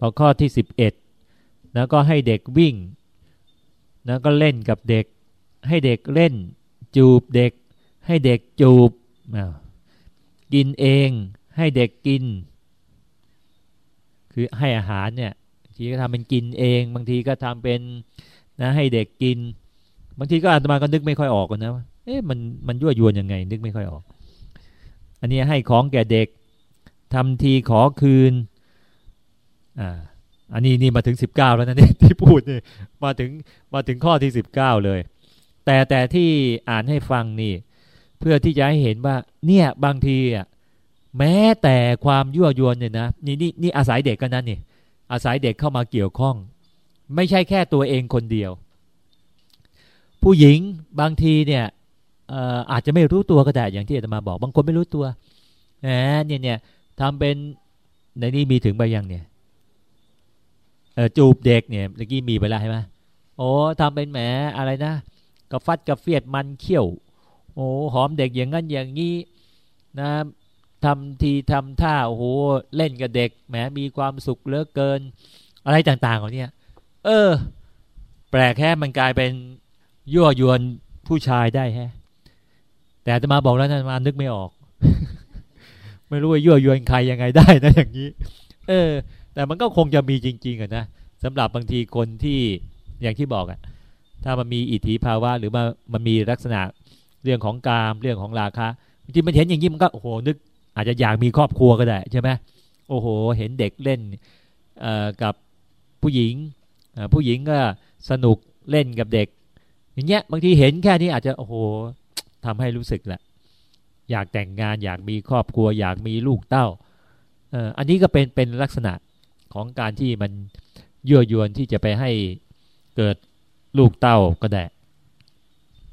พอข้อที่สิบเอ็ดแล้วก็ให้เด็กวิ่งแล้วก็เล่นกับเด็ก ให้เด็กเล่น จูบเด็ก ให้เด็กจูบกินเอง ให้เด็กกิน คือให้อาหารเนี่ยบางทีก็ทำเป็นกินเอง บางทีก็ทำเป็นนะให้เด็กกิน บางทีก็อาตมาก็นึกไม่ค่อยออกนะว่าเอ๊ะมันมันยั่วยวนยังไง นึกไม่ค่อยออก อันนี้ให้ของแก่เด็กทำทีขอคืน อ่าอันนี้นี่มาถึงสิบเก้าแล้วนะนี่ที่พูดนี่มาถึงมาถึงข้อที่สิบเก้าเลย แต่แต่ที่อ่านให้ฟังนี่ เพื่อที่จะให้เห็นว่า เนี่ยบางทีอะแม้แต่ความยั่วยวนเนี่ยนะนี่นี่นี่อาศัยเด็กกันนั่นนี่อาศัยเด็กเข้ามาเกี่ยวข้อง ไม่ใช่แค่ตัวเองคนเดียว ผู้หญิงบางทีเนี่ยอาจจะไม่รู้ตัวก็ได้อย่างที่อาตมาบอก บางคนไม่รู้ตัวแหมเนี่ยเนี่ยทำเป็นในนี้มีถึงไปยังเนี่ย จูบเด็กเนี่ยเมื่อกี้มีไปแล้วใช่ไหมโอ้ทำเป็นแหมอะไรนะกระฟัดกระเฟียดมันเขี้ยว โอ้หอมเด็กอย่างนั้นอย่างนี้นะทำทีทำท่าโอ้โหเล่นกับเด็กแหมมีความสุขเหลือเกิน อะไรต่างๆของเนี่ยเออ แปลกแค่มันกลายเป็นยั่วยวนผู้ชายได้แฮะแต่จะมาบอกแล้วนะมานึกไม่ออก ไม่รู้ว่ายั่วยวนใครยังไงได้นะอย่างนี้ เออ แต่มันก็คงจะมีจริง ๆอะนะ สำหรับบางทีคนที่อย่างที่บอกอะถ้ามันมีอิทธิภาวะหรือว่ามันมีลักษณะเรื่องของกามเรื่องของราคะจริงมันเห็นอย่างนี้มันก็โอ้โหนึก อาจจะอยากมีครอบครัวก็ได้ใช่ไหมโอ้โห เห็นเด็กเล่นกับผู้หญิงผู้หญิงก็สนุกเล่นกับเด็ก อย่างเงี้ยบางทีเห็นแค่นี้อาจจะโอ้โหทำให้รู้สึกแหละอยากแต่งงานอยากมีครอบครัว อยากมีลูกเต้าอันนี้ก็เป็นเป็นลักษณะของการที่มัน ยั่วยวนที่จะไปให้เกิดลูกเต้าก็ได้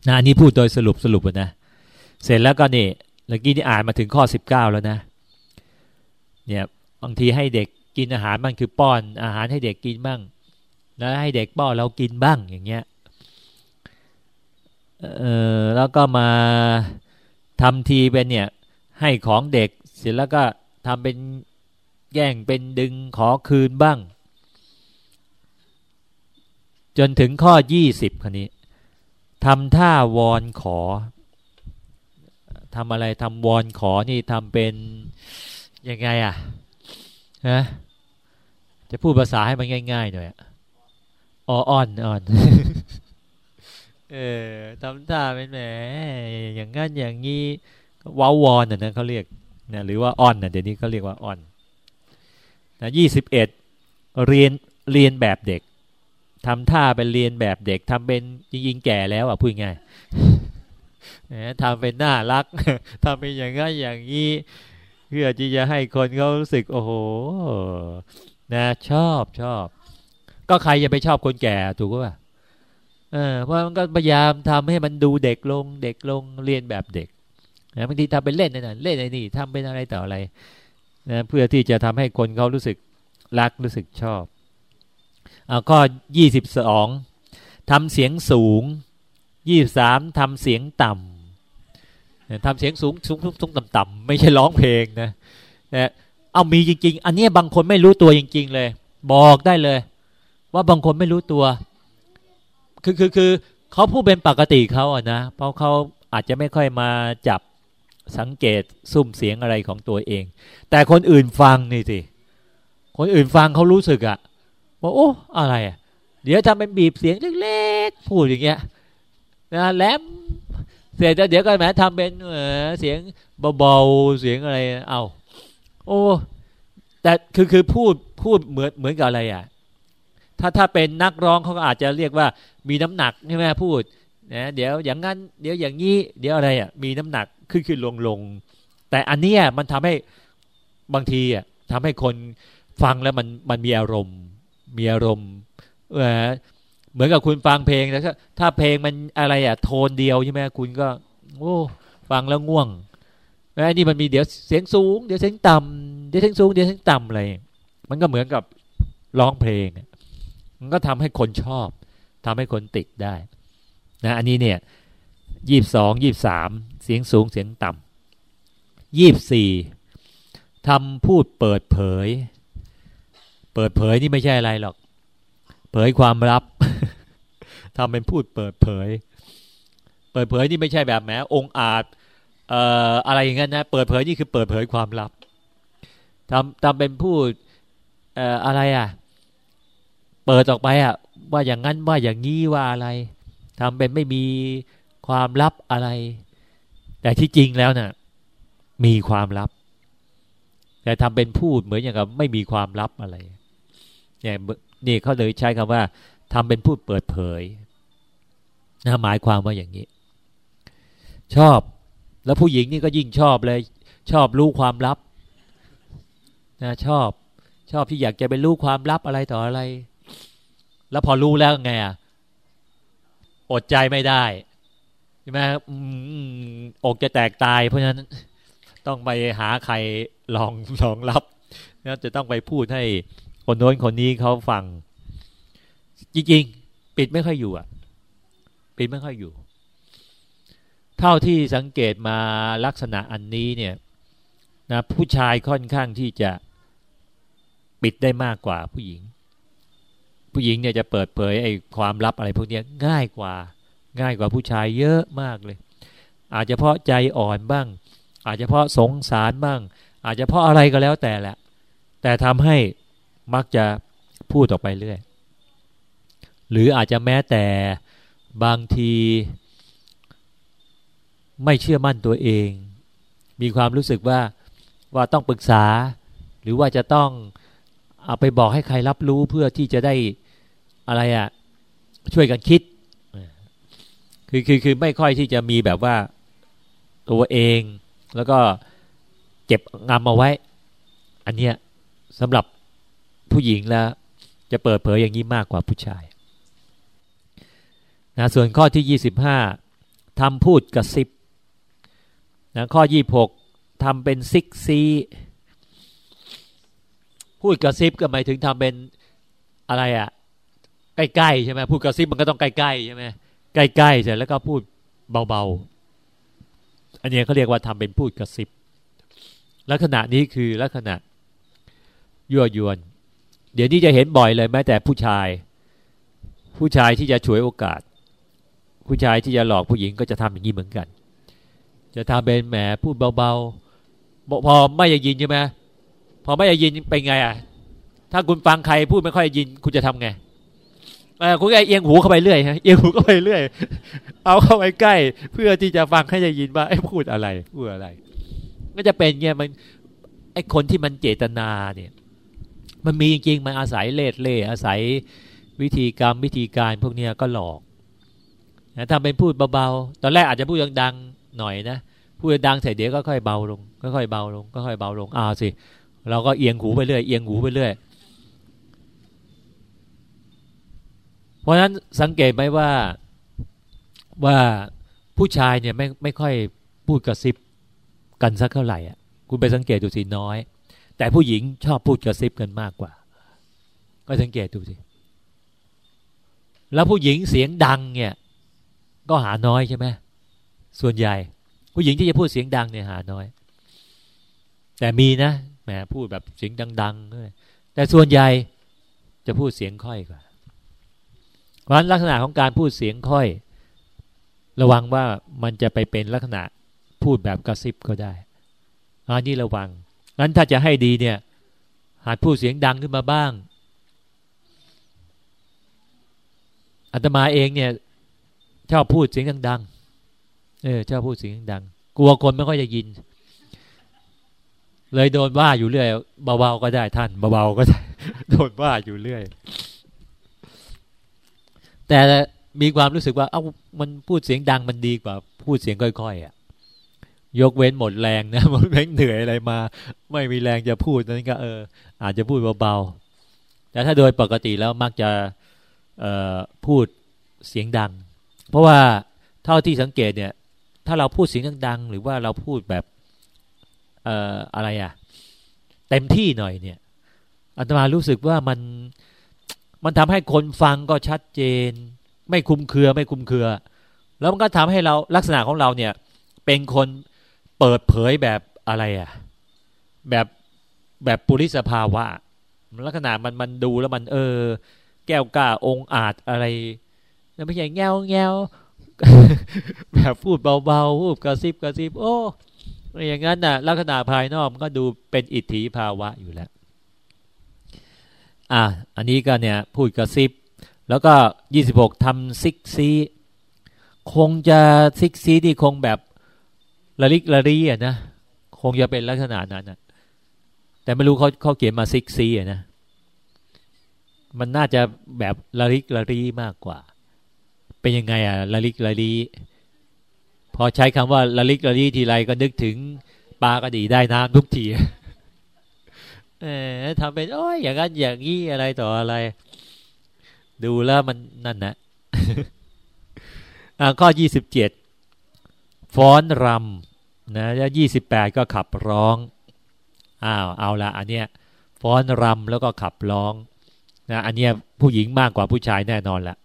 นะอันนี้พูดโดยสรุปสรุปนะ เสร็จแล้วก็นี่เมื่อกี้นี่อ่านมาถึงข้อสิบเก้าแล้วนะ เนี่ยบางทีให้เด็กกินอาหารมันคือป้อนอาหารให้เด็กกินบ้าง แล้วให้เด็กป้อนเรากินบ้างอย่างเงี้ยเออแล้วก็มาทำทีเป็นเนี่ยให้ของเด็กเสร็จแล้วก็ทำเป็นแย่งเป็นดึงขอคืนบ้าง จนถึงข้อยี่สิบคนนี้ทำท่าวอนขอทำอะไรทำวอนขอนี่ทำเป็นยังไงอะฮะจะพูดภาษาให้มันง่าย ๆ หน่อยอ๋ออ่อนอ่อนเออทำท่าเป็นแหมอย่างงั้นอย่างงี้ว้าวอนน่ะนะเขาเรียกนะหรือว่าอ่อนน่ะเดี๋ยวนี้เขาเรียกว่าอ่อนนะยี่สิบเอ็ดเรียนเรียนแบบเด็ก ทำท่าเป็นเรียนแบบเด็กทำเป็นจริงๆแก่แล้วอะพูดง่ายทำเป็นน่ารักทำเป็นอย่างงั้นอย่างนี้เพื่อที่จะให้คนเขารู้สึกโอ้โหนะชอบชอบ ก็ใครจะไปชอบคนแก่ถูกป่ะเออเพราะมันก็พยายามทำให้มันดูเด็กลง เด็กลงเรียนแบบเด็กนะบางทีทำเป็นเล่นนั่นเล่นไอ้นี่ทำเป็นอะไรต่ออะไรนะเพื่อที่จะทำให้คนเขารู้สึกรักรู้สึกชอบ ข้อยี่สิบสองทำเสียงสูงยี่สามทำเสียงต่ำทำเสียงสูงสูงสูงต่ำต่ำไม่ใช่ร้องเพลงนะนะเอามีจริง ๆ อันนี้บางคนไม่รู้ตัวจริง ๆ เลย บอกได้เลย ว่าบางคนไม่รู้ตัว คือคือคือเขาพูดเป็นปกติเขาอะนะเพราะเขาอาจจะไม่ค่อยมาจับสังเกตซุ่มเสียงอะไรของตัวเอง แต่คนอื่นฟังนี่สิคนอื่นฟังเขารู้สึกอะ ว่าโอ้อะไรอะเดี๋ยวทำเป็นบีบเสียงเล็กๆพูดอย่างเงี้ยนะแหลมเสร็จแล้วเดี๋ยวก็แหมทำเป็นเสียงเบาๆเสียงอะไรเอาโอ้แต่คือคือพูดพูดเหมือนเหมือนกับอะไรอะถ้าถ้าเป็นนักร้องเขาก็อาจจะเรียกว่ามีน้ำหนักใช่ไหมพูดนะเดี๋ยวอย่างนั้นเดี๋ยวอย่างนี้เดี๋ยวอะไรอะมีน้ำหนักขึ้นขึ้นลงลงแต่อันนี้มันทำให้บางทีอะทำให้คนฟังแล้วมันมันมีอารมณ์ มีอารมณ์เออเหมือนกับคุณฟังเพลงแล้วถ้าเพลงมันอะไรอะโทนเดียวใช่ไหมคุณก็ โอ้ฟังแล้วง่วงแล้วนี่มันมีเดี๋ยวเสียงสูงเดี๋ยวเสียงต่ำเดี๋ยวเสียงสูงเดี๋ยวเสียงต่ำอะไรมันก็เหมือนกับร้องเพลง มันก็ทำให้คนชอบทำให้คนติดได้นะอันนี้เนี่ยยี่สองยี่สามเสียงสูงเสียงต่ำยี่สี่ทำพูดเปิดเผย เปิดเผยนี่ไม่ใช่อะไรหรอก เผยความลับทำเป็นพูดเปิดเผย เปิดเผยนี่ไม่ใช่แบบแหมองอาจเอ่ออะไรอย่างนั้นนะ เปิดเผยนี่คือเปิดเผยความลับทำทำเป็นพูดเอ่ออะไรอะ เปิดออกไปอะ ว่าอย่างนั้นว่าอย่างนี้ว่าอะไรทำเป็นไม่มีความลับอะไร แต่ที่จริงแล้วนะ่ะ มีความลับ แต่ทำเป็นพูดเหมือนอย่างกับไม่มีความลับอะไร เนี่ยนี่เขาเลยใช้คำว่าทำเป็นพูดเปิดเผยนะหมายความว่าอย่างนี้ ชอบ แล้วผู้หญิงนี่ก็ยิ่งชอบเลย ชอบรู้ความลับนะชอบ ชอบที่อยากจะไปรู้ความลับอะไรต่ออะไร แล้วพอรู้แล้วไงอะอดใจไม่ได้ใช่ไหมอกจะแตกตาย เพราะฉะนั้นต้องไปหาใครลองลองรับนะจะต้องไปพูดให้ คนโน้นคนนี้เขาฟัง จริงๆ ปิดไม่ค่อยอยู่อะ ปิดไม่ค่อยอยู่ เท่าที่สังเกตมาลักษณะอันนี้เนี่ยนะผู้ชายค่อนข้างที่จะปิดได้มากกว่าผู้หญิง ผู้หญิงเนี่ยจะเปิดเผยไอ้ความลับอะไรพวกนี้ง่ายกว่า ง่ายกว่าผู้ชายเยอะมากเลย อาจจะเพราะใจอ่อนบ้าง อาจจะเพราะสงสารบ้าง อาจจะเพราะอะไรก็แล้วแต่แหละ แต่ทำให้ มักจะพูดออกไปเรื่อย หรืออาจจะแม้แต่บางทีไม่เชื่อมั่นตัวเอง มีความรู้สึกว่าว่าต้องปรึกษา หรือว่าจะต้องเอาไปบอกให้ใครรับรู้เพื่อที่จะได้อะไรอะ่ะช่วยกันคิด คือคือคือไม่ค่อยที่จะมีแบบว่าตัวเอง แล้วก็เก็บงำเอาไว้ อันเนี้ยสำหรับ ผู้หญิงแล้วจะเปิดเผยอย่างนี้มากกว่าผู้ชายนะส่วนข้อที่ยี่สิบห้าทำพูดกระซิบนะข้อยี่หกทำเป็นซิกซี พูดกระซิบก็หมายถึงทำเป็นอะไรอะ่ะใกล้ๆใช่ไหมพูดกระซิบมันก็ต้องใกล้ๆใช่ไหมใกล้ๆเสร็จแล้วก็พูดเบาๆ อันนี้เขาเรียกว่าทำเป็นพูดกระซิบ ลักษณะนี้คือลักษณะยั่วยวน เดี๋ยวนี้จะเห็นบ่อยเลยแม้แต่ผู้ชาย ผู้ชายที่จะฉวยโอกาส ผู้ชายที่จะหลอกผู้หญิงก็จะทำอย่างนี้เหมือนกัน จะทำเป็นแหมพูดเบาๆพอไม่อยากยินใช่ไหมพอไม่ได้ยินเป็นไงอะ ถ้าคุณฟังใครพูดไม่ค่อยยินคุณจะทำไงเออคุณก็เอียงหูเข้าไปเรื่อยฮะเอียงหูเข้าไปเรื่อย เอาเข้าไปใกล้ เพื่อที่จะฟังให้ได้ยินว่าไอ้พูดอะไรพูดอะไร ก็จะเป็นเงี้ยมันไอ้คนที่มันเจตนาเนี่ย มันมีจริงๆ มันอาศัยเล่เล่อาศัยวิธีกรรมวิธีการพวกเนี้ยก็หลอกนะทำเป็นพูดเบาๆ ตอนแรกอาจจะพูดดังๆหน่อยนะ พูดดังเสร็จเดี๋ยวก็ค่อยเบาลงก็ค่อยเบาลงก็ค่อยเบาลงอ้าวสิ เราก็เอียงหูไปเรื่อยเอียงหูไปเรื่อย เพราะฉะนั้นสังเกตไหมว่าว่าผู้ชายเนี่ยไม่ไม่ค่อยพูดกระซิบกันสักเท่าไหร่อะคุณไปสังเกตดูสิน้อย แต่ผู้หญิงชอบพูดกระซิบกันมากกว่า ก็สังเกตดูสิแล้วผู้หญิงเสียงดังเนี่ย ก็หาน้อยใช่ไหมส่วนใหญ่ ผู้หญิงที่จะพูดเสียงดังเนี่ยหาน้อย แต่มีนะแหมพูดแบบเสียงดังๆแต่ส่วนใหญ่จะพูดเสียงค่อยกว่าเพราะฉะนั้นลักษณะของการพูดเสียงค่อย ระวังว่ามันจะไปเป็นลักษณะพูดแบบกระซิบก็ได้อันนี้ระวัง งั้นถ้าจะให้ดีเนี่ยหัดพูดเสียงดังขึ้นมาบ้างอาตมาเองเนี่ยชอบพูดเสียงดังๆเออชอบพูดเสียงดังกลัวคนไม่ค่อยจะยิน เลยโดนว่าอยู่เรื่อยเบาๆก็ได้ท่านเบาๆก็ได้โดนว่าอยู่เรื่อย แต่มีความรู้สึกว่า เอ้ามันพูดเสียงดังมันดีกว่า พูดเสียงค่อยๆอะ ยกเว้นหมดแรงนะหมดแรงเหนื่อยอะไรมา ไม่มีแรงจะพูดนั้นก็เออ อาจจะพูดเบาๆแต่ถ้าโดยปกติแล้วมักจะพูดเสียงดัง เพราะว่าเท่าที่สังเกตเนี่ย ถ้าเราพูดเสียงดังๆหรือว่าเราพูดแบบเอ่ออะไรอะเต็มที่หน่อยเนี่ยอาตมารู้สึกว่ามันมันทำให้คนฟังก็ชัดเจน ไม่คุมเครือไม่คุมเครือ แล้วมันก็ทำให้เราลักษณะของเราเนี่ย เป็นคน เปิดเผยแบบอะไรอะ่ะ แบบแบบปุริสภาวะ ลักษณะมันมันดูแล้วมัน เออ แก้วกล้าองอาจอะไร แล้วไม่ใช่แง่วแง่วแบบพูดเบาๆพูดกระซิบกระซิบโอ้อย่างนั้นน่ะ ลักษณะภายนอกมันก็ดูเป็นอิทธิภาวะอยู่แล้วอะอันนี้ก็เนี่ย พูดกระซิบ แล้วก็ยี่สิบหกทำซิกซีคงจะซิกซีที่คงแบบ ละลิกละรีอะนะคงจะเป็นลักษณะนั้นนะแต่ไม่รู้เขาเขาเขียนมาซิกซีอะนะมันน่าจะแบบละลิกละรีมากกว่า เป็นยังไงอะละลิกละรีพอใช้คำว่าละลิกละรีทีไรก็นึกถึงปลากระดีได้น้ำทุกทีเออทำเป็นโอ้ยอย่างนั้นอย่างนี้อะไรต่ออะไร ดูแล้วมันนั่นนะข้อยี่สิบเจ็ด ฟ้อนรำนะแล้วยี่สิบแปดก็ขับร้องอ้าวเอาละอันเนี้ยฟ้อนรำแล้วก็ขับร้องนะอันเนี้ยผู้หญิงมากกว่าผู้ชายแน่นอนละ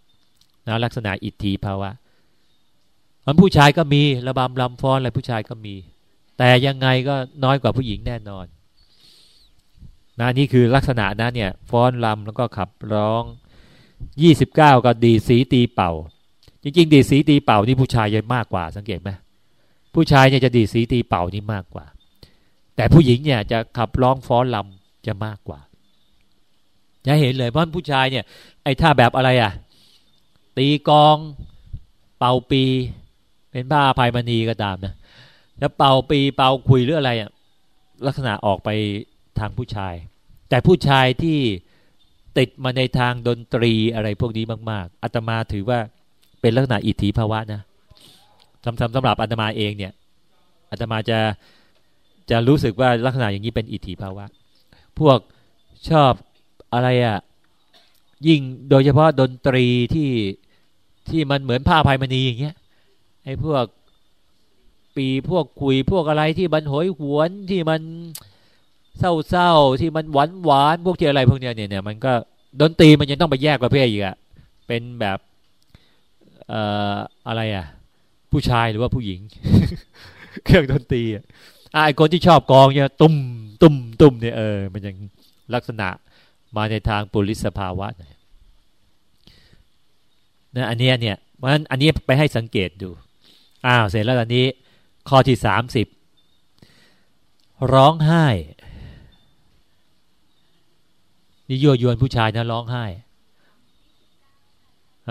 นะลักษณะอิทธิภาวะมันผู้ชายก็มีระบำรำฟ้อนอะไรผู้ชายก็มี แต่ยังไงก็น้อยกว่าผู้หญิงแน่นอนนะนี่คือลักษณะนะเนี่ยฟ้อนรำแล้วก็ขับร้องยี่สิบเก้าก็ดีสีตีเป่า จริง ๆ ดีสีตีเป่านี่ผู้ชายจะมากกว่าสังเกตไหม ผู้ชายเนี่ยจะดีสีตีเป่านี่มากกว่า แต่ผู้หญิงเนี่ยจะขับร้องฟ้อนลำจะมากกว่าจะเห็นเลยเพราะผู้ชายเนี่ย ไอ้ท่าแบบอะไรอะ ตีกอง เป่าปี เป็นบ้าภัยมณีก็ตามนะแล้วเป่าปีเป่าคุยหรืออะไรอะลักษณะออกไปทางผู้ชาย แต่ผู้ชายที่ติดมาในทางดนตรีอะไรพวกนี้มาก ๆอาตมาถือว่าเป็นลักษณะอิทธิภาวะนะ สำสำหรับอาตมาเองเนี่ยอาตมาจะจะรู้สึกว่าลักษณะอย่างนี้เป็นอิทธิภาวะ พวกชอบอะไรอะ่ะยิ่งโดยเฉพาะดนตรีที่ที่มันเหมือนผ้าพายมณีอย่างเงี้ยไอ้พวกปีพวกคุยพวกอะไรที่มันโหยหวนที่มันเศร้าๆที่มันหวานหวานพวกที่อะไรพวกเนี้ยเนี่ยเนี่ยมันก็ดนตรีมันยังต้องไปแยกประเภทอีกอะเป็นแบบเอ่ออะไรอะ ผู้ชายหรือว่าผู้หญิง เครื่องดนตรีอะไอ้คนที่ชอบกองเนี่ยตุ้มตุ้มตุ้มเนี่ยเออมันยังลักษณะมาในทางปุริสภาวะนะอันนี้เนี่ยเพราะฉะนั้นอันนี้ไปให้สังเกตดูอ้าวเสร็จแล้วตอนนี้ ข้อที่สามสิบร้องไห้นี่ยั่วยวนผู้ชายนะร้องไห้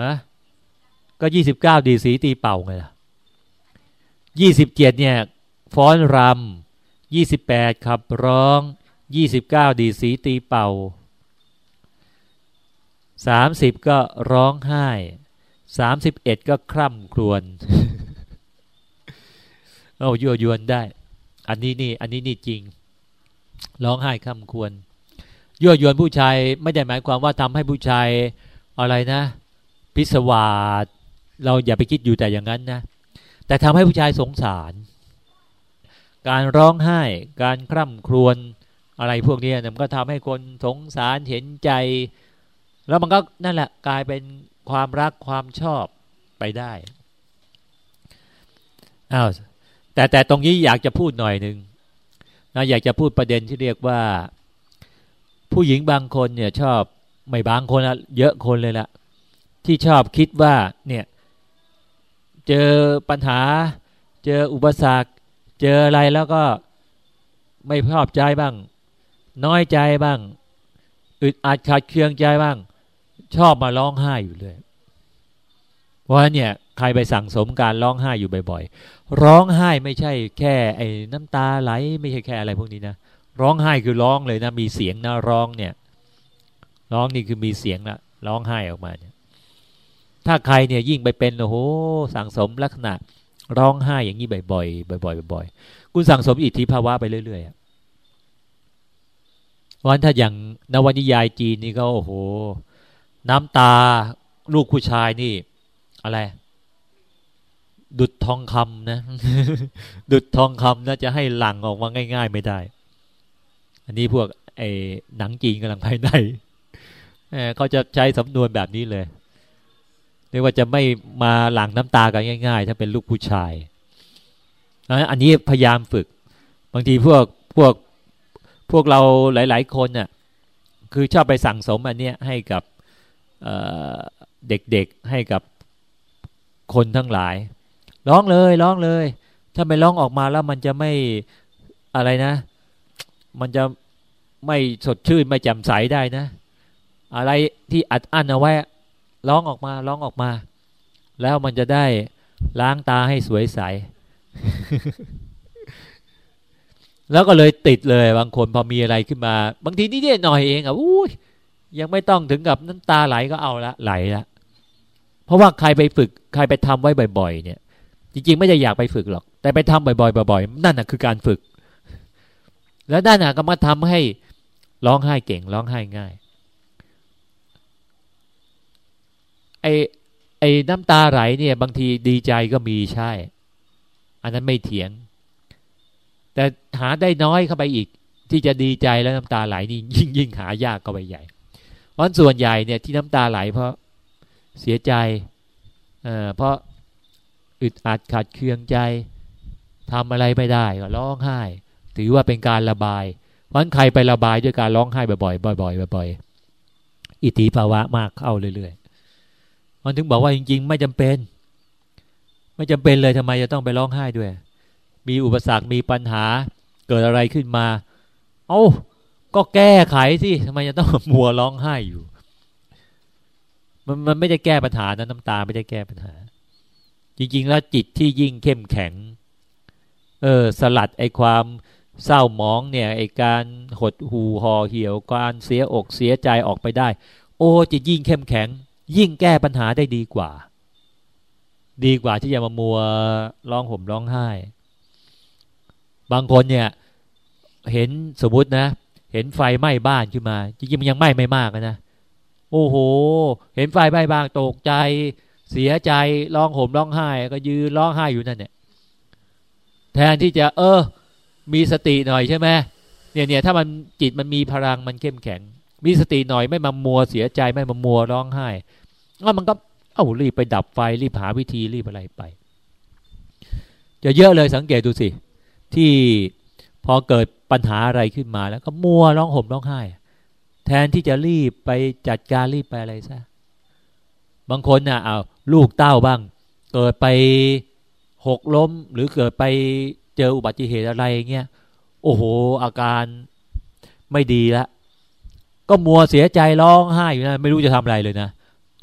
ฮะก็ยี่สิบเก้าดีสีตีเป่าไงล่ะ ยี่สิบเจ็ดเนี่ยฟ้อนรำยี่สิบแปดขับร้องยี่สิบเก้าดีสีตีเป่าสามสิบก็ร้องไห้สามสิบเอ็ดก็คร่ำครวญเอายั่วยวนได้ อันนี้นี่ อันนี้นี่จริง ร้องไห้คร่ำครวญยั่วยวนผู้ชายไม่ได้หมายความว่าทำให้ผู้ชายอะไรนะ พิศวาสเราอย่าไปคิดอยู่แต่อย่างนั้นนะ แต่ทำให้ผู้ชายสงสาร การร้องไห้ การคร่ำครวญอะไรพวกนี้มันก็ทำให้คนสงสารเห็นใจ แล้วมันก็นั่นแหละกลายเป็นความรักความชอบไปได้อ้าวแต่แต่ตรงนี้อยากจะพูดหน่อยหนึ่งนะอยากจะพูดประเด็นที่เรียกว่า ผู้หญิงบางคนเนี่ยชอบไม่บางคนละเยอะคนเลยละที่ชอบคิดว่าเนี่ย เจอปัญหา เจออุปสรรค เจออะไรแล้วก็ไม่ชอบใจบ้าง น้อยใจบ้างอึดอัดขัดเคืองใจบ้าง ชอบมาร้องไห้อยู่เลยเพราะฉะนั้นเนี่ยใครไปสั่งสมการร้องไห้อยู่บ่อยๆ ร้องไห้ไม่ใช่แค่ไอ้น้ำตาไหลไม่ใช่แค่อะไรพวกนี้นะร้องไห้คือร้องเลยนะมีเสียงนะร้องเนี่ย ร้องนี่คือมีเสียงนะร้องไห้ออกมาเนี่ย ถ้าใครเนี่ยยิ่งไปเป็นโอ้โหสั่งสมลักษณะร้องไห้อย่างนี้บ่อยๆบ่อยๆบ่อยๆคุณสั่งสมอิทธิภาวะไปเรื่อยๆวันถ้าอย่างนวนิยายจีนนี่ก็โอ้โห น้ำตาลูกผู้ชายนี่ อะไร ดุดทองคำนะ ดุดทองคำนะจะให้หลั่งออกมาง่าย ๆ ไม่ได้ อันนี้พวกไอ้หนังจีนกำลังภายในเขาจะใช้สำนวนแบบนี้เลย เรียกว่าจะไม่มาหลั่งน้ำตากันง่าย ๆ ถ้าเป็นลูกผู้ชายอันนี้พยายามฝึก บางทีพวกพวกพวกเราหลาย ๆ คนน่ะคือชอบไปสั่งสมอันเนี้ยให้กับเด็กๆให้กับคนทั้งหลาย ร้องเลยร้องเลย ถ้าไม่ร้องออกมาแล้วมันจะไม่อะไรนะ มันจะไม่สดชื่นไม่แจ่มใสได้นะ อะไรที่อัดอั้นเอาไว้ ร้องออกมาร้องออกมา แล้วมันจะได้ล้างตาให้สวยใส แล้วก็เลยติดเลยบางคนพอมีอะไรขึ้นมา บางทีนี่เดียหน่อยเองอะอุ้ยยังไม่ต้องถึงกับน้ำตาไหลก็เอาละไหลละเพราะว่าใครไปฝึกใครไปทำไว้บ่อย ๆ เนี่ย จริง ๆ ไม่ได้อยากไปฝึกหรอก แต่ไปทำบ่อยๆบ่อยๆนั่นน่ะคือการฝึก แล้วด้านน่ะก็มาทำให้ร้องไห้เก่งร้องไห้ง่าย ไอไอ้น้ำตาไหลเนี่ยบางทีดีใจก็มีใช่ อันนั้นไม่เถียง แต่หาได้น้อยเข้าไปอีก ที่จะดีใจแล้วน้ำตาไหลนี่ยิ่งยิ่งหายากก็ไปใหญ่ เพราะส่วนใหญ่เนี่ยที่น้ำตาไหลเพราะเสียใจเอ่อเพราะอึดอัดขัดเคืองใจทำอะไรไม่ได้ก็ร้องไห้ ถือว่าเป็นการระบายวันใครไประบายด้วยการร้องไห้บ่อยๆบ่อยๆบ่อยๆอิทธิภาวะมากเข้าเรื่อย มันถึงบอกว่าจริง ๆ ไม่จำเป็น ไม่จำเป็นเลยทำไมจะต้องไปร้องไห้ด้วย มีอุปสรรคมีปัญหาเกิดอะไรขึ้นมา เอา้าก็แก้ไขสิทำไมจะต้องมัวร้องไห้อยู่ มันมันไม่ได้แก้ปัญหานะน้ำตาไม่ได้แก้ปัญหา จริง ๆ แล้วจิตที่ยิ่งเข้มแข็ง เออสลัดไอความเศร้าหมองเนี่ยไอการหดหูห่อเหี่ยวการเสียอกเสียใจออกไปได้ โอ้จะยิ่งเข้มแข็ง ยิ่งแก้ปัญหาได้ดีกว่า ดีกว่าที่จะมามัวร้องห่มร้องไห้ บางคนเนี่ย เห็นสมมตินะ เห็นไฟไหม้บ้านขึ้นมา จริงๆมันยังไหม้ไม่มากนะโอ้โห เห็นไฟไหม้บ้างตกใจ เสียใจร้องห่มร้องไห้ ก็ยืนร้องไห้อยู่นั่นเนี่ยแทนที่จะเออ มีสติหน่อยใช่ไหมเนี่ยเนี่ยถ้ามันจิตมันมีพลังมันเข้มแข็ง มีสติหน่อยไม่มามัวเสียใจไม่มามัวร้องไห้ แล้วมันก็เอ้ารีบไปดับไฟรีบหาวิธีรีบอะไรไป จะเยอะเลยสังเกตดูสิ ที่พอเกิดปัญหาอะไรขึ้นมาแล้วก็มัวร้องห่มร้องไห้ แทนที่จะรีบไปจัดการรีบไปอะไรซะบางคนนะ่ะเอาลูกเต้าบ้าง เกิดไปหกล้มหรือเกิดไปเจออุบัติเหตุอะไรเงี้ยโอ้โห อาการไม่ดีล้วก็มัวเสียใจร้องไห้อยู่นะไม่รู้จะทำอะไรเลยนะ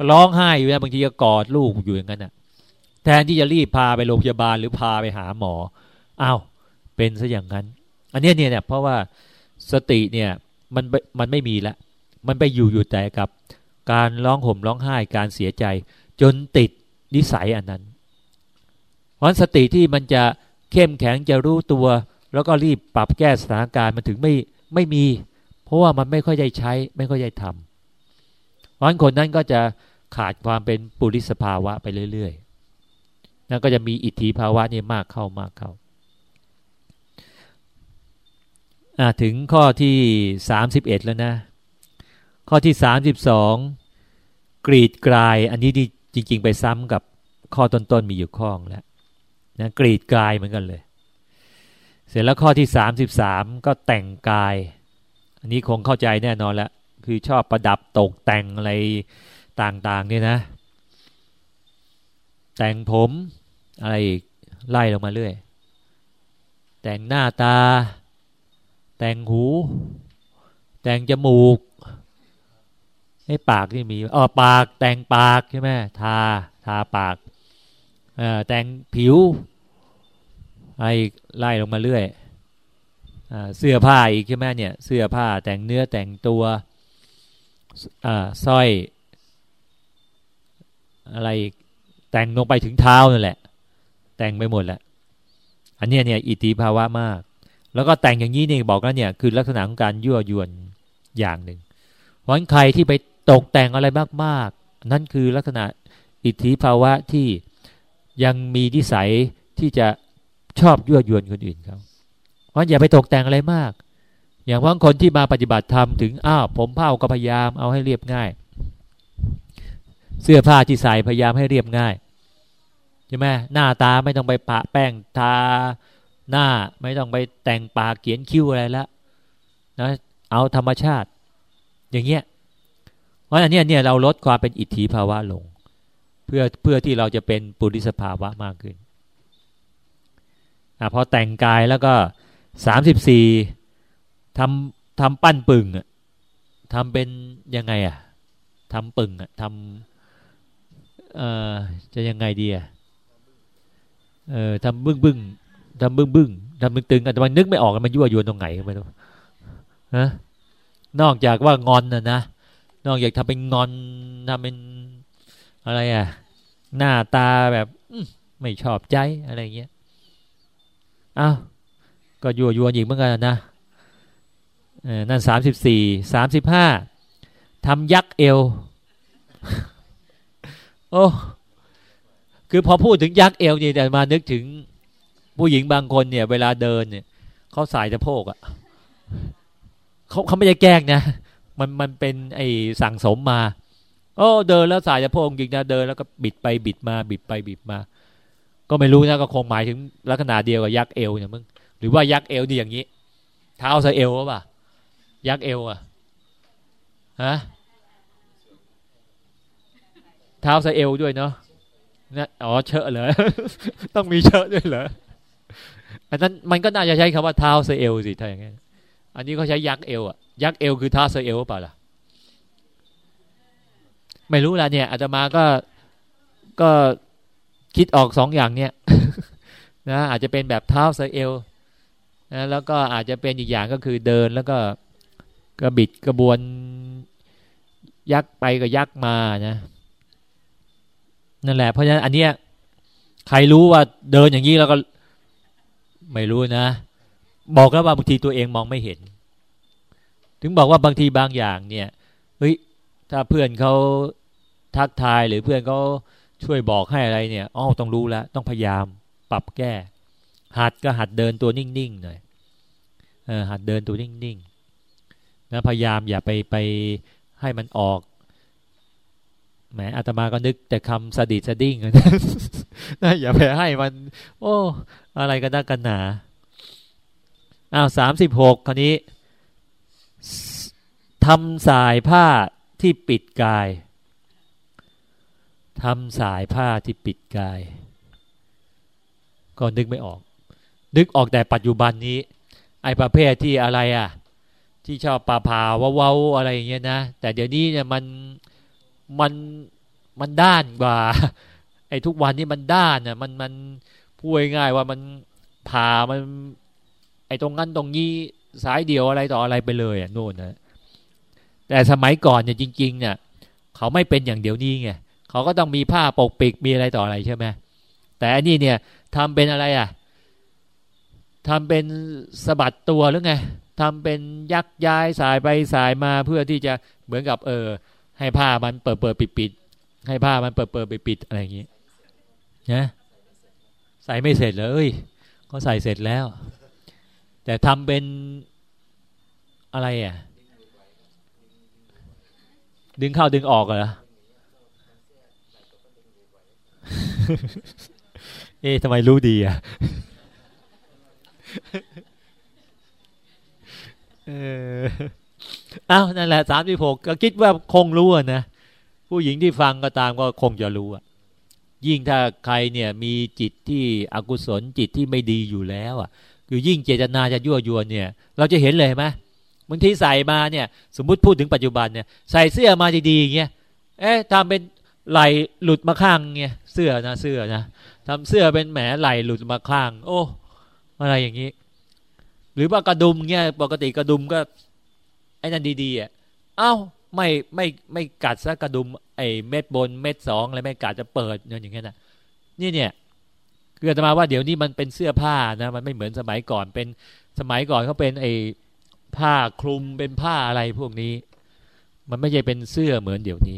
ร้องไห้อยู่นะบางทีก็กอดลูกอยู่อย่างนั้นนะแทนที่จะรีบพาไปโรงพยาบาลหรือพาไปหาหมออ้าวเป็นซะอย่างนั้น อันนี้เนี่ยเนี่ยเพราะว่าสติเนี่ยมันมันไม่มีละ มันไปอยู่อยู่แต่กับ การร้องห่มร้องไห้การเสียใจ จนติดนิสัยอันนั้น เพราะสติที่มันจะเข้มแข็งจะรู้ตัว แล้วก็รีบปรับแก้สถานการณ์มันถึงไม่ไม่มี เพราะว่ามันไม่ค่อยได้ใช้ ไม่ค่อยได้ทำเพราะคนนั้นก็จะ ขาดความเป็นปุริสภาวะไปเรื่อยๆนั่นก็จะมีอิทธิภาวะนี่มากเข้ามากเข้าถึงข้อที่สามสิบเอ็ดแล้วนะ ข้อที่สามสิบสองกรีดกลาย อันนี้จริง ๆ ไปซ้ำกับข้อต้นๆมีอยู่ข้องแล้วนะกรีดกลายเหมือนกันเลย เสร็จแล้วข้อที่สามสิบสามก็แต่งกาย อันนี้คงเข้าใจแน่นอนแล้วคือชอบประดับตกแต่งอะไร ต่างๆเนี่ยนะ แต่งผมอะไรอีกไล่ลงมาเรื่อย แต่งหน้าตา แต่งหู แต่งจมูกให้ปากที่มีอ๋อปากแต่งปากใช่ไหมทาทาปากเอ่อแต่งผิวไอ้ไล่ลงมาเรื่อยอเสื้อผ้าอีกใช่ไหมเนี่ย เสื้อผ้าแต่งเนื้อแต่งตัวอ่าสร้อย อะไรแต่งลงไปถึงเท้านั่นแหละ แต่งไปหมดแหละอันนี้เนี่ยอิทธิภาวะมาก แล้วก็แต่งอย่างนี้นี่บอกแล้วเนี่ยคือลักษณะของการยั่วยวนอย่างหนึ่งเพราะใครที่ไปตกแต่งอะไรมากๆ นั่นคือลักษณะอิทธิภาวะที่ยังมีนิสัยที่จะชอบยั่วยวนคนอื่นเขาเพราะอย่าไปตกแต่งอะไรมาก อย่างบางคนที่มาปฏิบัติธรรมถึงอ้าวผมเผ้าก็พยายามเอาให้เรียบง่าย เสื้อผ้าที่ใส่พยายามให้เรียบง่ายใช่ไหมหน้าตาไม่ต้องไปปะแป้งทาหน้าไม่ต้องไปแต่งปากเขียนคิ้วอะไรแล้วนะเอาธรรมชาติ อย่างเงี้ยเพราะอันนี้เนี่ยเราลดความเป็นอิทธิภาวะลง เพื่อเพื่อที่เราจะเป็นปุริสภาวะมากขึ้นอพอแต่งกายแล้วก็สามสิบสี่ทำทำปั้นปึงอะทำเป็นยังไงอะทำปึงอะทำ จะยังไงดีอะเออทำบึ้งบึ้งทำบึ้งบึ้งทำตึงตึงอาจจะมันนึกไม่ออกมันยั่วยวนตรงไหนก็ไม่รู้ฮะนอกจากว่างอนนะนะนอกจากทำเป็นงอนทำเป็นอะไรอะ หน้าตาแบบไม่ชอบใจอะไรเงี้ยอ้าวก็ยั่วยวนอีกเหมือนกันนะเออนั่นสามสิบสี่สามสิบห้าทำยักษ์เอว โอ้คือพอพูดถึงยักษ์เอวนี่แต่มานึกถึงผู้หญิงบางคนเนี่ย เวลาเดินเนี่ยเขาสายสะโพกอะ่ะเขาเขาไม่ได้แกล้งนะมันมันเป็นไอสั่งสมมา โอ้เดินแล้วสายสะโพกจริงนะเดินแล้วก็บิดไปบิดมา บิดไปบิดมา ก็ไม่รู้นะก็คงหมายถึงลักษณะเดียวกับยักษ์เอวเนี่ยมึงหรือว่ายักษ์เอวดีอย่างนี้ เท้าสะเอวป่ะยักษ์เอวอะฮะ เท้าสะเอวด้วยเนาะนะอ๋อเชอะเหรอต้องมีเชอะด้วยเหรออันนั้นมันก็น่าจะใช้คำว่าเท้าสะเอวสิถ้าอย่างงี้อันนี้เขาใช้ยักเอวอะยักเอวคือเท้าสะเอวเปล่าล่ะไม่รู้ละเนี่ยอาตมาก็ก็คิดออกสองอย่างเนี่ยนะอาจจะเป็นแบบเท้าสะเอวนะแล้วก็อาจจะเป็นอีกอย่างก็คือเดินแล้วก็กระบิดกระบวนยักไปก็ยักมานะ นั่นแหละเพราะฉะนั้นอันเนี้ยใครรู้ว่าเดินอย่างนี้แล้วก็ไม่รู้นะ บอกแล้วว่าบางทีตัวเองมองไม่เห็น ถึงบอกว่าบางทีบางอย่างเนี่ยเฮ้ยถ้าเพื่อนเขาทักทายหรือเพื่อนเขาช่วยบอกให้อะไรเนี่ยอ๋อต้องรู้แล้วต้องพยายามปรับแก้ หัดก็หัดเดินตัวนิ่งๆหน่อยเออหัดเดินตัวนิ่งๆนะพยายามอย่าไปไปให้มันออก แหมอาตมาก็นึกแต่คำสดิดสดิ้งนะอย่าไปให้มัน โอ้ อะไรกันนักกันหนาอ้าวสามสิบหกคนนี้ทำสายผ้าที่ปิดกายทำสายผ้าที่ปิดกาย ก็นึกไม่ออก นึกออกแต่ปัจจุบันนี้ ไอ้ประเภทที่อะไรอะ ที่ชอบป่าผาว้าวอะไรอย่างเงี้ยนะ แต่เดี๋ยวนี้เนี่ยมัน มันมันด้านกว่าไอ้ทุกวันนี้มันด้านน่ะมันมันพูดง่ายว่ามันผ่ามัน ไอ้ตรงนั้นตรงนี้สายเดียวอะไรต่ออะไรไปเลยอะโน่นนะแต่สมัยก่อนเนี่ยจริง ๆ เนี่ย เขาไม่เป็นอย่างเดี๋ยวนี้ไงเขาก็ต้องมีผ้าปกปิดมีอะไรต่ออะไรใช่ไหมแต่อันนี้เนี่ยทำเป็นอะไรอะทำเป็นสะบัดตัวหรือไงทำเป็นยักย้ายสายไปสายมาเพื่อที่จะเหมือนกับเออ ให้ผ้ามันเปิดเปิดปิดปิดให้ผ้ามันเปิดเปิดปิดปิดอะไรอย่างนี้นะใส่ไม่เสร็จเลยก็ใส่เสร็จแล้ว แต่ทำเป็นอะไรอะ ดึงเข้าดึงออกเหรอเอ๊ะทำไมรู้ดีอะเออ อ้าวนั่นแหละสามสิบหกก็คิดว่าคงรู้นะผู้หญิงที่ฟังก็ตามก็คงจะรู้อะยิ่งถ้าใครเนี่ยมีจิตที่อกุศลจิตที่ไม่ดีอยู่แล้วอะ คือยิ่งเจตนาจะยั่วยวนเนี่ย เราจะเห็นเลยไหมบางทีใส่มาเนี่ย สมมุติพูดถึงปัจจุบันเนี่ยใส่เสื้อมาดีๆอย่างเงี้ยเอ๊ะทำเป็นไหลหลุดมาข้างเงี้ยเสื้อนะเสื้อนะทำเสื้อเป็นแหมไหลหลุดมาข้าง โอ้ อะไรอย่างนี้ หรือว่ากระดุมเงี้ยปกติกระดุมก็ ไอ้นั่นดีๆอะเอ้าไม่ไม่ไม่กัดซะกระดุมไอ้เม็ดบนเม็ดสองอะไรไม่กัดจะเปิดเนี่ยอย่างเงี้ยนะนี่เนี่ยคือจะมาว่าเดี๋ยวนี้มันเป็นเสื้อผ้านะมันไม่เหมือนสมัยก่อนเป็นสมัยก่อนเขาเป็นไอ้ผ้าคลุมเป็นผ้าอะไรพวกนี้ มันไม่ใช่เป็นเสื้อเหมือนเดี๋ยวนี้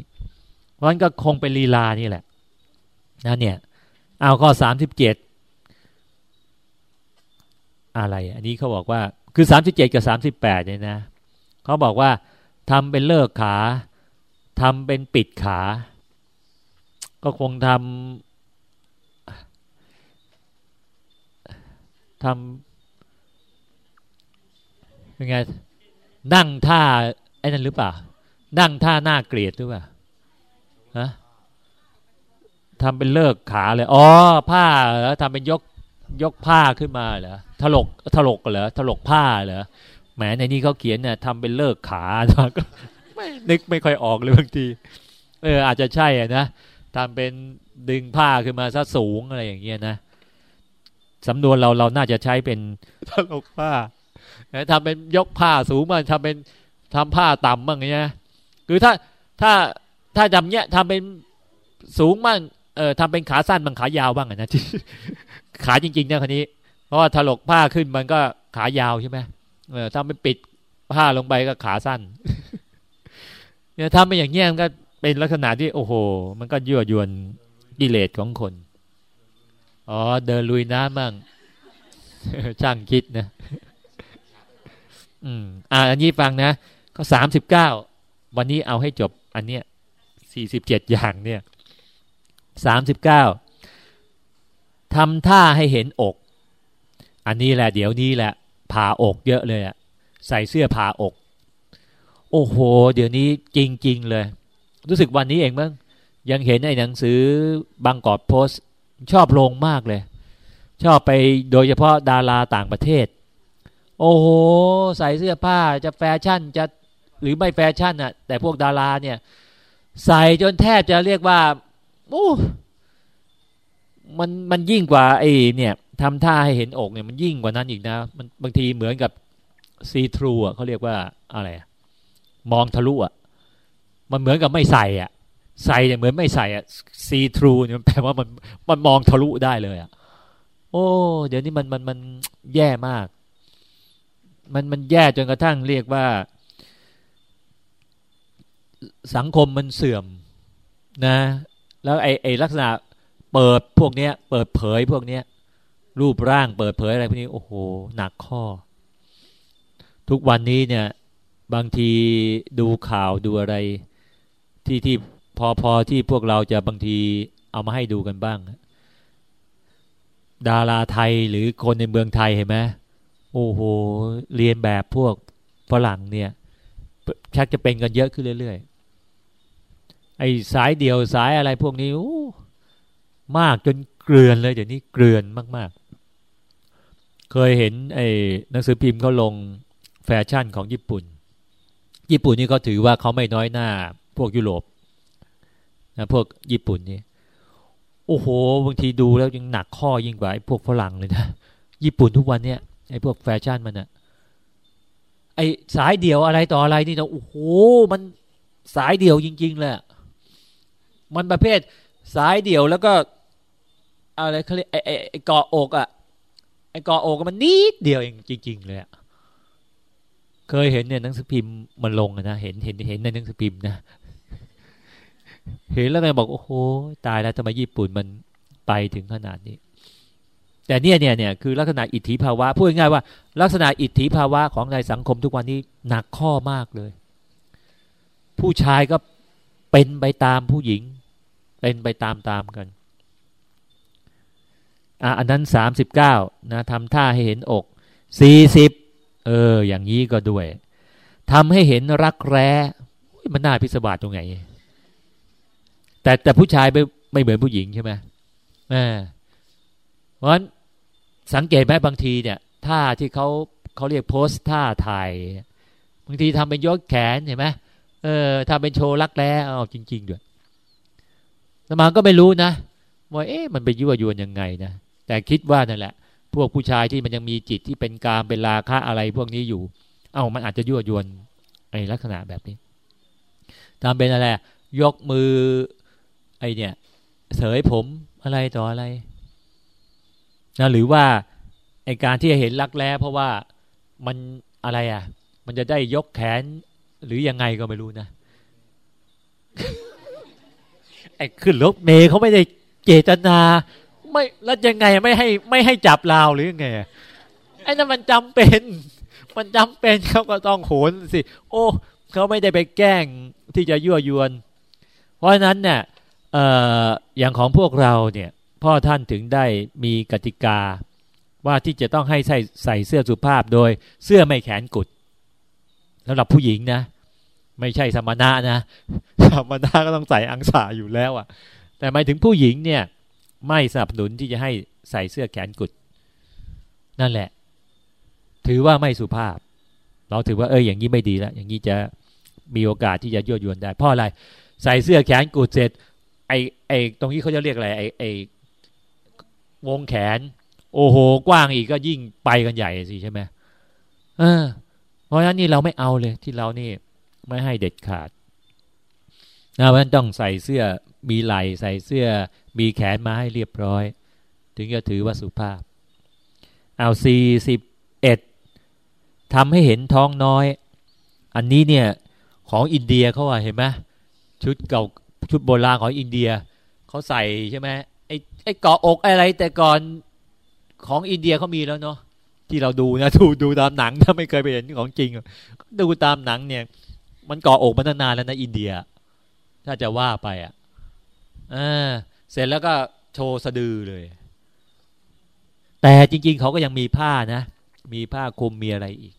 เพราะฉะนั้นก็คงเป็นลีลานี่แหละนะเนี่ย เอาข้อสามสิบเจ็ดอะไร อันนี้เขาบอกว่าคือสามสิบเจ็ดกับสามสิบแปดเนี่ยนะ เขาบอกว่าทำเป็นเลิกขาทำเป็นปิดขา ก็คงทำทำเป็นไงนั่งท่าไอ้นั่นหรือเปล่า นั่งท่าหน้าเกลียดหรือเปล่าฮะทำเป็นเลิกขาเลยอ๋อผ้าเหรอทำเป็นยกยกผ้าขึ้นมาเหรอถลกถลกเหรอถลกผ้าเหรอ แหมในนี้เขาเขียนเนี่ยทำเป็นเลิกขาก็ไม่นึกไม่ค่อยออกเลยบางทีเอออาจจะใช่อะนะทำเป็นดึงผ้าขึ้นมาซะสูงอะไรอย่างเงี้ยนะสำนวนเราเราน่าจะใช้เป็นถลกผ้าทำเป็นยกผ้าสูงมาทำเป็นทำผ้าต่ำบ้างเงี้ยคือถ้าถ้าถ้าทำเนี้ยทำเป็นสูงบ้างเออทำเป็นขาสั้นบางขายาวบ้างนะที่ขาจริงๆนะคนนี้ เพราะว่าถลกผ้าขึ้นมันก็ขายาวใช่ไหม เออถ้าไม่ปิดผ้าลงไปก็ขาสั้นเนี่ยถ้าไม่อย่างเงี้ยมันก็เป็นลักษณะที่โอ้โห มันก็ยั่วยวนกิเลสของคน อ๋อ เดินลุยน้ำบ้างช่างคิดนะ อืม อ่า อันนี้ฟังนะ ก็สามสิบเก้า วันนี้เอาให้จบ อันเนี้ยสี่สิบเจ็ดอย่างเนี่ยสามสิบเก้าทำท่าให้เห็นอก อันนี้แหละ เดี๋ยวนี้แหละ ผ่าอกเยอะเลยอะใส่เสื้อผ่าอก โอ้โห เดี๋ยวนี้จริง ๆ เลย รู้สึกวันนี้เองมั้งยังเห็นในหนังสือบางกอดโพสชอบลงมากเลย ชอบไปโดยเฉพาะดาราต่างประเทศ โอ้โห ใส่เสื้อผ้าจะแฟชั่นจะหรือไม่แฟชั่นอะแต่พวกดาราเนี่ย ใส่จนแทบจะเรียกว่าโอ้มันมันยิ่งกว่าไอ้เนี่ย ทำท่าให้เห็นอกเนี่ยมันยิ่งกว่านั้นอีกนะ มันบางทีเหมือนกับซีทรูอะเขาเรียกว่าอะไรมองทะลุอะมันเหมือนกับไม่ใส่อะ ใส่เนี่ยเหมือนไม่ใส่อะซีทรูเนี่ยมันแปลว่ามันมันมองทะลุได้เลยอะ โอ้เดี๋ยวนี้มันมันมันแย่มาก มันมันแย่จนกระทั่งเรียกว่า สังคมมันเสื่อมนะ แล้วไอไอลักษณะเปิดพวกเนี้ย เปิดเผยพวกเนี้ย รูปร่างเปิดเผยอะไรพวกนี้โอ้โหหนักข้อ ทุกวันนี้เนี่ย บางทีดูข่าวดูอะไร ที่ที่พอพอที่พวกเราจะบางทีเอามาให้ดูกันบ้าง ดาราไทยหรือคนในเมืองไทยเห็นไหมโอ้โหเรียนแบบพวกฝรั่งเนี่ย ชักจะเป็นกันเยอะขึ้นเรื่อยๆไอ้สายเดียวสายอะไรพวกนี้มากจนเกลือนเลยเดี๋ยวนี้เกลือนมาก เคยเห็นไอ้หนังสือพิมพ์เขาลงแฟชั่นของญี่ปุ่น ญี่ปุ่นนี่เขาถือว่าเขาไม่น้อยหน้าพวกยุโรปนะพวกญี่ปุ่นนี่โอ้โหบางทีดูแล้วยังหนักข้อยิ่งกว่าไอ้พวกฝรั่งเลยนะญี่ปุ่นทุกวันเนี่ยไอ้พวกแฟชั่นมันอะไอ้สายเดี่ยวอะไรต่ออะไรนี่นะโอ้โหมันสายเดี่ยวจริงๆเลยมันประเภทสายเดี่ยวแล้วก็อะไรเขาเรียกไอ้ไอ้เกาะอกอะ ไอ้กาะอกมันนิดเดียวเองจริง ๆ เลยอะเคยเห็นเนี่ยหนังสือพิมพ์มันลงนะเห็นเห็นเห็นในหนังสือพิมพ์นะเห็นแล้วไงบอกโอ้โหตายแล้วทำไมญี่ปุ่นมันไปถึงขนาดนี้ แต่เนี่ยเนี่ยเนี่ยคือลักษณะอิทธิภาวะพูดง่ายว่า ลักษณะอิทธิภาวะของในสังคมทุกวันนี้หนักข้อมากเลย ผู้ชายก็เป็นไปตามผู้หญิง เป็นไปตามตามกัน อะอันนั้นสามสิบเก้านะทำท่าให้เห็นอกสี่สิบเออ อย่างนี้ก็ด้วยทำให้เห็นรักแร้มันน่าพิศวาสตรงไหนแต่แต่ผู้ชายไม่ไม่เหมือนผู้หญิงใช่ไหมเพราะฉะนั้นสังเกตไหมบางทีเนี่ยท่าที่เขาเขาเรียกโพสท่าถ่ายบางทีทำเป็นยกแขนเห็นไหมเออทำเป็นโชว์รักแร้เอาจริง ๆ ด้วยสมาก็ไม่รู้นะว่าเอ๊ะมันไปยั่วยวนยังไงนะ แต่คิดว่านั่นแหละ พวกผู้ชายที่มันยังมีจิตที่เป็นกามเป็นราคะอะไรพวกนี้อยู่ เอา้ามันอาจจะยั่วยวนไอ้ลักษณะแบบนี้ทำเป็นอะไรยกมือ ไอเนี่ย เสยผมอะไรต่ออะไรนะหรือว่าไอการที่เห็นรักแร้เพราะว่ามันอะไรอะ มันจะได้ยกแขน หรือยังไงก็ไม่รู้นะไอ้ขึ้นรถเมย์เขาไม่ได้เจตนา ไม่แล้วยังไงไม่ให้ไม่ให้จับลาวหรือไงไอ้นั่นมันจำเป็น มันจำเป็นเขาก็ต้องโหนสิ โอ้เขาไม่ได้ไปแกล้งที่จะยั่วยวน เพราะฉะนั้นเนี่ยออย่างของพวกเราเนี่ย พ่อท่านถึงได้มีกติกา ว่าที่จะต้องให้ใส่ใส่เสื้อสุภาพโดยเสื้อไม่แขนกุดสำหรับผู้หญิงนะ ไม่ใช่สมณะนะสมณะก็ต้องใส่อังสาอยู่แล้วอะ่ะ แต่หมายถึงผู้หญิงเนี่ย ไม่สนับสนุนที่จะให้ใส่เสื้อแขนกุด นั่นแหละ ถือว่าไม่สุภาพ เราถือว่าเอออย่างนี้ไม่ดีแล้วอย่างนี้จะมีโอกาสที่จะยั่วยวนได้เพราะอะไร ใส่เสื้อแขนกุดเสร็จ ไอไอตรงนี้เขาจะเรียกอะไรไอไอวงแขน โอ้โห กว้างอีกก็ยิ่งไปกันใหญ่สิใช่ไหมเออเพราะฉะนั้นนี่เราไม่เอาเลยที่เรานี่ไม่ให้เด็ดขาด นะเพราะฉะนั้นต้องใส่เสื้อมีไหล่ใส่เสื้อมีแขนมาให้เรียบร้อย ถึงจะถือว่าสุภาพ เอาสี่สิบเอ็ดทำให้เห็นท้องน้อย อันนี้เนี่ยของอินเดียเขาว่าเห็นไหมชุดเก่าชุดโบราณของอินเดียเขาใส่ใช่ไหมไอ้ไอ้เกาะอกอะไร แต่ก่อนของอินเดียเขามีแล้วเนาะที่เราดูนะดูดูตามหนังถ้าไม่เคยไปเห็นของจริง ดูตามหนังเนี่ย มันเกาะอกมานานแล้วนะอินเดีย ถ้าจะว่าไปอะเสร็จแล้วก็โชว์สะดือเลย แต่จริง ๆ เขาก็ยังมีผ้านะ มีผ้าคลุมมีอะไรอีก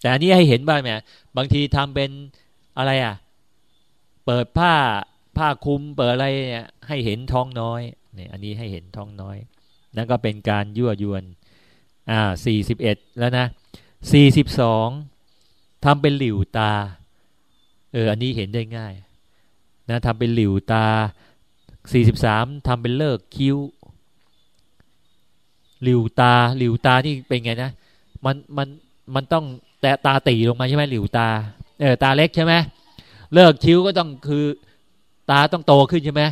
แต่อันนี้ให้เห็นบ้างไหมบางทีทำเป็นอะไรอะ เปิดผ้าผ้าคลุมเปิดอะไรเนี่ยให้เห็นท้องน้อยเนี่ยอันนี้ให้เห็นท้องน้อย นั่นก็เป็นการยั่วยวน อ่าสี่สิบเอ็ดแล้วนะสี่สิบสองทำเป็นหลิวตา เออ อันนี้เห็นได้ง่าย นะทำเป็นหลิวตาสี่สิบสามทำเป็นเลิกคิ้ว หลิวตาหลิวตานี่เป็นไงนะมันมันมันต้องแต่ตาตีลงมาใช่ไหมหลิวตาเออตาเล็กใช่ไหมเลิกคิ้วก็ต้องคือตาต้องโตขึ้นใช่ไหม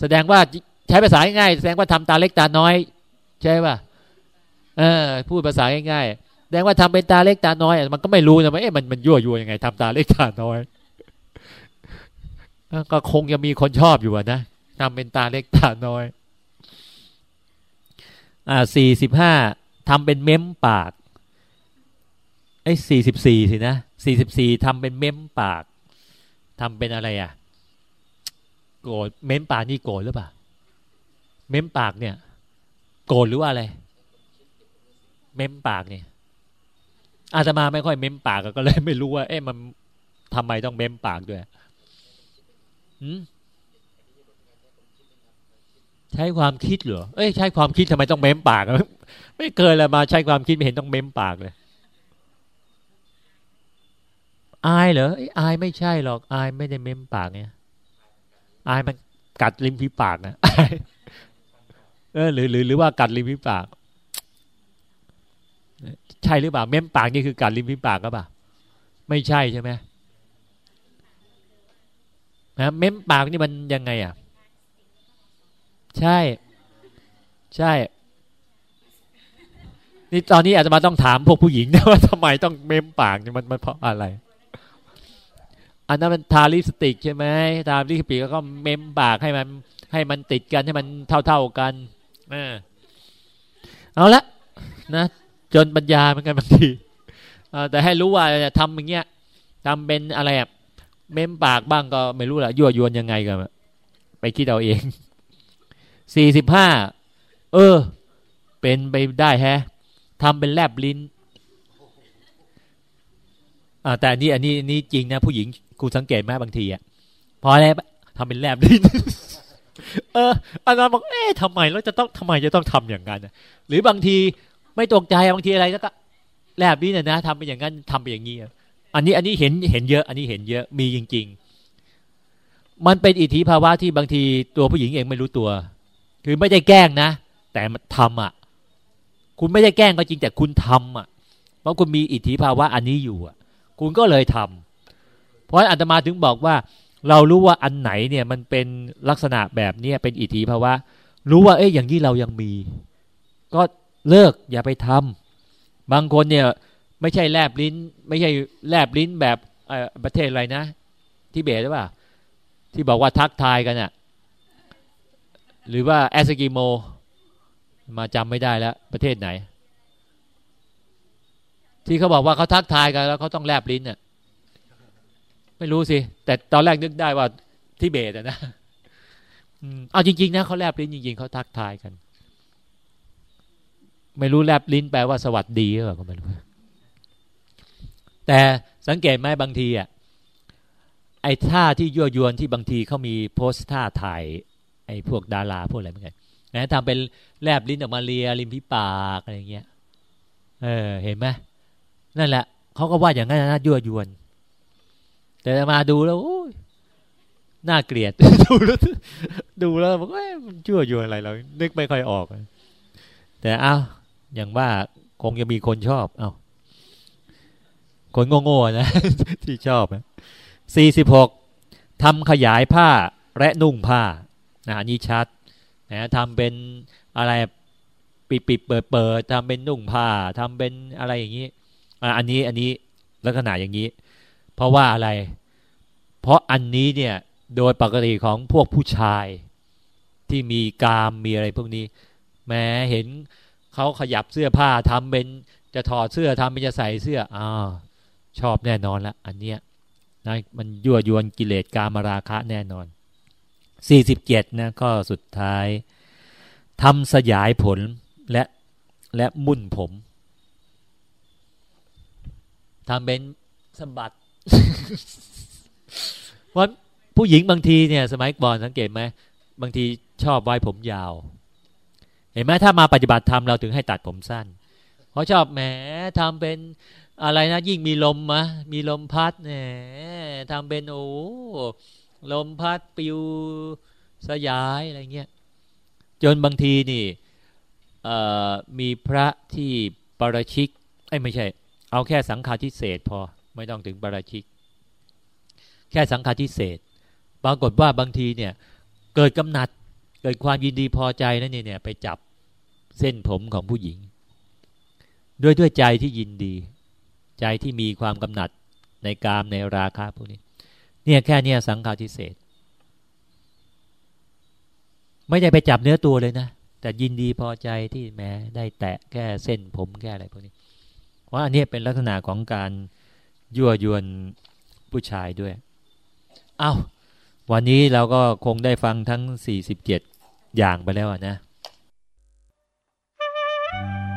แสดงว่าใช้ภาษาง่ายแสดงว่าทำตาเล็กตาน้อย ใช่ป่ะเออพูดภาษาง่ายๆแสดงว่าทำเป็นตาเล็กตาน้อย มันก็ไม่รู้นะว่าเอ๊ะมันมันยั่วยัวยังไงทำตาเล็กตาน้อย ก็คงจะมีคนชอบอยู่นะทำเป็นตาเล็กตาน้อย อ่าสี่สิบห้าทำเป็นเม้มปาก ไอ้สี่สิบสี่สินะสี่สิบสี่ทำเป็นเม้มปากทำเป็นอะไรอะ โกรธเม้มปากนี่โกรธหรือเปล่า เม้มปากเนี่ย โกรธหรือว่าอะไร เม้มปากเนี่ย อาตมาไม่ค่อยเม้มปากก็เลยไม่รู้ว่า เอ๊ะมันทำไมต้องเม้มปากด้วย ใช้ความคิดเหรอ เอ้ยใช้ความคิดทำไมต้องเม้มปาก ไม่เคยเลยมาใช้ความคิดไม่เห็นต้องเม้มปากเลย อายเหรออายไม่ใช่หรอก อายไม่ได้เม้มปากเนี่ยอายมันกัดริมฝีปากนะเออหรือหรือหรือว่ากัดริมฝีปาก ใช่หรือเปล่า เม้มปากนี่คือกัดริมฝีปากก็ปล่าไม่ใช่ใช่ไหม นะเม้มปากนี่มันยังไงอะ ใช่ ใช่ นี่ตอนนี้อาจจะมาต้องถามพวกผู้หญิงนะว่าทำไมต้องเม้มปากนี่มันมันเพราะอะไร อันนั้นมันทาลิปสติกใช่ไหมทาลิปสติกก็เม้มปากให้มัน ให้มันติดกันให้มันเท่าเท่ากันเอาละนะจนปัญญาเหมือนกันบางทีแต่ให้รู้ว่าทำอย่างเงี้ยทำเป็นอะไรอะ เม้มปากบ้างก็ไม่รู้ละยั่วยวนยังไงกันไปคิดเอาเองสี่สิบห้าเออ เป็นไปได้แฮะทำเป็นแลบลิ้นอ่าแต่อันนี้อันนี้นี่จริงนะ ผู้หญิงกูสังเกตไหมบางทีอะพอแล้วทำเป็นแลบลิ้นเอออันนั้นบอกเอ๊ะทำไมเราจะต้องทำไมจะต้องทำอย่างนั้นหรือบางทีไม่ตกใจบางทีอะไรแล้วก็แลบลิ้นนะทำเป็นอย่างนั้นทำเป็นอย่างนี้ อันนี้อันนี้เห็นเห็นเยอะ อันนี้เห็นเยอะมีจริง ๆ มันเป็นอิทธิภาวะที่บางทีตัวผู้หญิงเองไม่รู้ตัว คือไม่ได้แกล้งนะ แต่มันทำอะ คุณไม่ได้แกล้งก็จริงแต่คุณทำอะ เพราะคุณมีอิทธิภาวะอันนี้อยู่อะ คุณก็เลยทำเพราะอาตมาถึงบอกว่า เรารู้ว่าอันไหนเนี่ยมันเป็นลักษณะแบบเนี้ยเป็นอิทธิภาวะ รู้ว่าเอ้ยอย่างนี้เรายังมี ก็เลิกอย่าไปทำบางคนเนี่ย ไม่ใช่แลบลิ้น ไม่ใช่แลบลิ้นแบบประเทศอะไรนะที่เบสหรือเปล่าที่บอกว่าทักทายกันอะ่ะหรือว่าแอสกิโม มาจำไม่ได้แล้ว ประเทศไหน ที่เขาบอกว่าเขาทักทายกันแล้วเขาต้องแลบลิ้นอะไม่รู้สิ แต่ตอนแรกนึกได้ว่าที่เบสนะเอาจริงๆนะเขาแลบลิ้นจริงๆเขาทักทายกัน ไม่รู้แลบลิ้นแปลว่าสวัสดีหรือเปล่าก็ไม่รู้ แต่สังเกตไหมบางทีอะไอ้ท่าที่ยั่วยวนที่บางทีเขามีโพสท่าถ่ายไอ้พวกดาราพวกอะไรเหมือนกันนะทำเป็นแลบลิ้นออกมาเลียริมพิปากอะไรเงี้ยเออเห็นไหมนั่นแหละเขาก็ว่าอย่างนั้นนะยั่วยวน แต่มาดูแล้วโอ้ยน่าเกลียดดูแล้วดูแล้วบอกว่ามันยั่วยวนอะไรเรานึกไม่ค่อยออก แต่เอาอย่างว่าคงจะมีคนชอบเอา คนโง่ๆนะ ที่ชอบสี่สิบหกทำขยายผ้าและนุ่งผ้านะอันนี้ชัดนะทำเป็นอะไรปิดปิดเปิดเปิดทำเป็นนุ่งผ้าทำเป็นอะไรอย่างนี้อันนี้อันนี้ลักษณะอย่างนี้ เพราะว่าอะไร เพราะอันนี้เนี่ยโดยปกติของพวกผู้ชายที่มีกามมีอะไรพวกนี้ แม้เห็นเขาขยับเสื้อผ้าทำเป็นจะถอดเสื้อทำเป็นจะใส่เสื้ออ่า ชอบแน่นอนละอันเนี้ยนะมันยั่วยวนกิเลสกามราคะแน่นอนสี่สิบเจ็ดนะก็สุดท้ายทำสยายผลและและมุ่นผมทำเป็นสมบัติว่าะผู้หญิงบางทีเนี่ยสมัยก่อนสังเกตไหมบางทีชอบไว้ผมยาว เห็นไหมถ้ามาปฏิบัติธรรมเราถึงให้ตัดผมสั้น เพราะชอบแหมทำเป็น อะไรนะยิ่งมีลมมะมีลมพัดเนี่ยทำเป็นโอ้ลมพัดปิวสยายอะไรเงี้ยจนบางทีนี่มีพระที่ปราชิกไอ้ไม่ใช่ เอาแค่สังฆาทิเศษพอไม่ต้องถึงปราชิก แค่สังฆาทิเศษปรากฏว่าบางทีเนี่ย เกิดกำหนัดเกิดความยินดีพอใจนั่นเนี่ย ไปจับเส้นผมของผู้หญิง ด้วยด้วยใจที่ยินดี ใจที่มีความกำหนัดในกามในราคะพวกนี้ เนี่ยแค่เนี่ยสังฆาทิเศษ ไม่ได้ไปจับเนื้อตัวเลยนะ แต่ยินดีพอใจที่แม้ได้แตะแค่เส้นผมแค่อะไรพวกนี้ ว่าอันนี้เป็นลักษณะของการยั่วยวนผู้ชายด้วย เอา้า วันนี้เราก็คงได้ฟังทั้ง 47 อย่างไปแล้วนะ Thank you.